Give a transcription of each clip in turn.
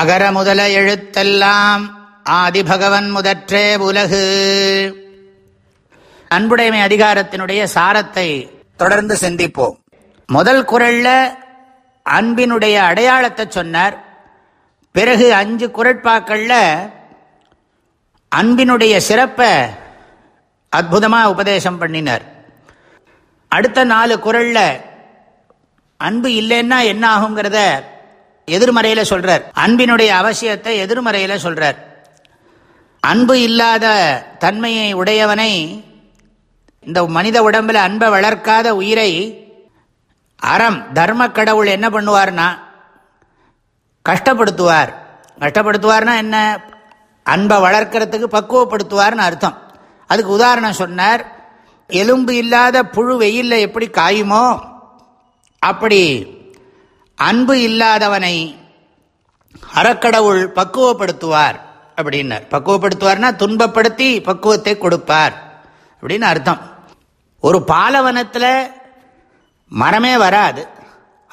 அகர முதல எழுத்தெல்லாம் ஆதிபகவன் முதற்றே உலகு. அன்புடைமை அதிகாரத்தினுடைய சாரத்தை தொடர்ந்து சிந்திப்போம். முதல் குரல்ல அன்பினுடைய அடையாளத்தை சொன்னார். பிறகு அஞ்சு குரட்பாக்கள்ல அன்பினுடைய சிறப்பை அற்புதமாக உபதேசம் பண்ணினார். அடுத்த நாலு குரல்ல அன்பு இல்லைன்னா என்ன ஆகுங்கிறத எதிர்மறையில சொல்றார். அன்பினுடைய அவசியத்தை எதிர்மறையில சொல்றார். அன்பு இல்லாத தன்மையை உடையவனை இந்த மனித உடம்புல அன்பை வளர்க்காத உயிரை அறம் தர்ம கடவுள் என்ன பண்ணுவார்னா கஷ்டப்படுத்துவார். கஷ்டப்படுத்துவார்னா என்ன? அன்பை வளர்க்கறதுக்கு பக்குவப்படுத்துவார்னு அர்த்தம். அதுக்கு உதாரணம் சொன்னார் எலும்பு இல்லாத புழு வெயில்ல எப்படி காயுமோ அப்படி அன்பு இல்லாதவனை அறக்கடவுள் பக்குவப்படுத்துவார் அப்படின்னார். பக்குவப்படுத்துவார்னா துன்பப்படுத்தி பக்குவத்தை கொடுப்பார் அப்படின்னு அர்த்தம். ஒரு பாலவனத்தில் மரமே வராது.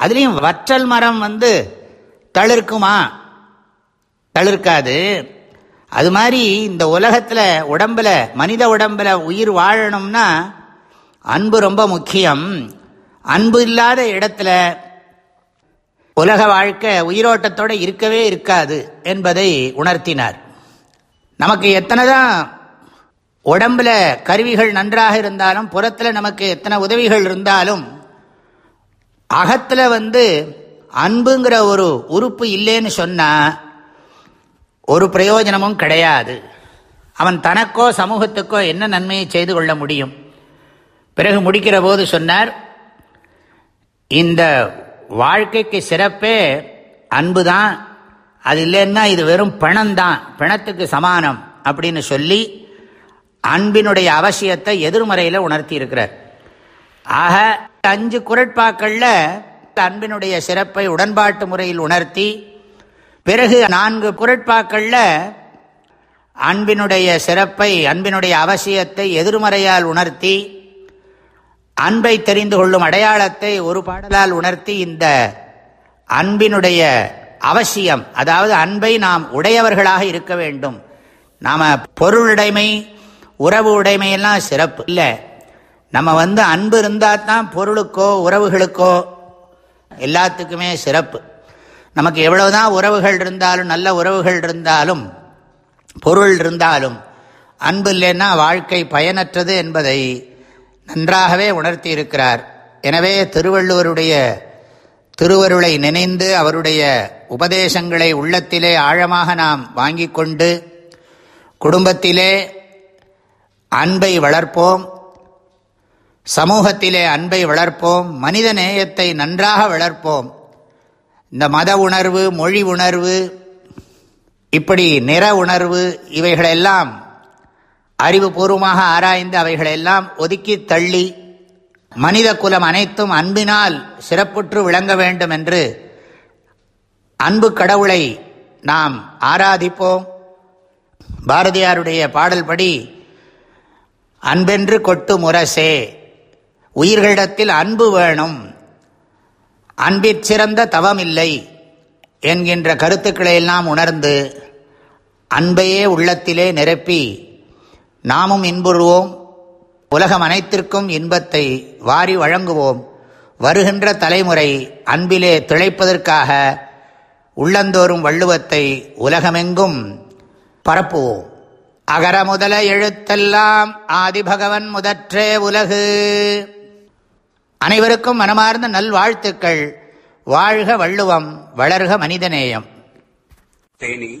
அதுலேயும் வற்றல் மரம் வந்து தளிர்க்குமா? தளிர்க்காது. அது மாதிரி இந்த உலகத்தில் உடம்புல மனித உடம்பில் உயிர் வாழணும்னா அன்பு ரொம்ப முக்கியம். அன்பு இல்லாத இடத்துல உலக வாழ்க்கை உயிரோட்டத்தோடு இருக்கவே இருக்காது என்பதை உணர்த்தினார். நமக்கு எத்தனை தான் உடம்புல கருவிகள் நன்றாக இருந்தாலும் புறத்தில் நமக்கு எத்தனை உதவிகள் இருந்தாலும் அகத்தில் வந்து அன்புங்கிற ஒரு உறுப்பு இல்லைன்னு சொன்னால் ஒரு பிரயோஜனமும் கிடையாது. அவன் தனக்கோ சமூகத்துக்கோ என்ன நன்மையை செய்து கொள்ள முடியும்? பிறகு முடிக்கிற போது சொன்னார் இந்த வாழ்க்கைக்கு சிறப்பே அன்பு தான் அது இல்லைன்னா இது வெறும் பிணம் தான் பிணத்துக்கு சமானம் அப்படின்னு சொல்லி அன்பினுடைய அவசியத்தை எதிர்மறையில் உணர்த்தி இருக்கிறார் ஆக அஞ்சு குரட்பாக்கள்ல அன்பினுடைய சிறப்பை உடன்பாட்டு முறையில் உணர்த்தி பிறகு நான்கு குரட்பாக்கள்ல அன்பினுடைய சிறப்பை அன்பினுடைய அவசியத்தை எதிர்மறையால் உணர்த்தி அன்பை தெரிந்து கொள்ளும் அடையாளத்தை ஒரு பாடலால் உணர்த்தி இந்த அன்பினுடைய அவசியம் அதாவது அன்பை நாம் உடையவர்களாக இருக்க வேண்டும். நாம பொருளுடைமை உறவு உடைமையெல்லாம் சிறப்பு இல்லை. நம்ம வந்து அன்பு இருந்தால் தான் பொருளுக்கோ உறவுகளுக்கோ எல்லாத்துக்குமே சிறப்பு. நமக்கு எவ்வளவுதான் உறவுகள் இருந்தாலும் நல்ல உறவுகள் இருந்தாலும் பொருள் இருந்தாலும் அன்பு இல்லைன்னா வாழ்க்கை பயனற்றது என்பதை நன்றாகவே உணர்த்தி இருக்கிறார் எனவே திருவள்ளுவருடைய திருவருளை நினைந்து அவருடைய உபதேசங்களை உள்ளத்திலே ஆழமாக நாம் வாங்கி கொண்டு குடும்பத்திலே அன்பை வளர்ப்போம் சமூகத்திலே அன்பை வளர்ப்போம் மனித நேயத்தை நன்றாக வளர்ப்போம். இந்த மத உணர்வு மொழி உணர்வு இப்படி நிற உணர்வு இவைகளெல்லாம் அறிவுபூர்வமாக ஆராய்ந்து அவைகளெல்லாம் ஒதுக்கி தள்ளி மனித குலம் அனைத்தும் அன்பினால் சிறப்புற்று விளங்க வேண்டும் என்று அன்பு கடவுளை நாம் ஆராதிப்போம். பாரதியாருடைய பாடல் படி அன்பென்று கொட்டு முரசே உயிர்களிடத்தில் அன்பு வேணும் அன்பிற் தவம் இல்லை என்கின்ற கருத்துக்களை எல்லாம் உணர்ந்து அன்பையே உள்ளத்திலே நிரப்பி நாமும் இன்புறுவோம். உலகம் அனைத்திற்கும் இன்பத்தை வாரி வழங்குவோம். வருகின்ற தலைமுறை அன்பிலே திளைப்பதற்காக உள்ளந்தோறும் வள்ளுவத்தை உலகமெங்கும் பரப்புவோம். அகர முதல எழுத்தெல்லாம் ஆதிபகவன் முதற்றே உலகு. அனைவருக்கும் மனமார்ந்த நல்வாழ்த்துக்கள். வாழ்க வள்ளுவம் வளர்க மனிதநேயம். தேனி.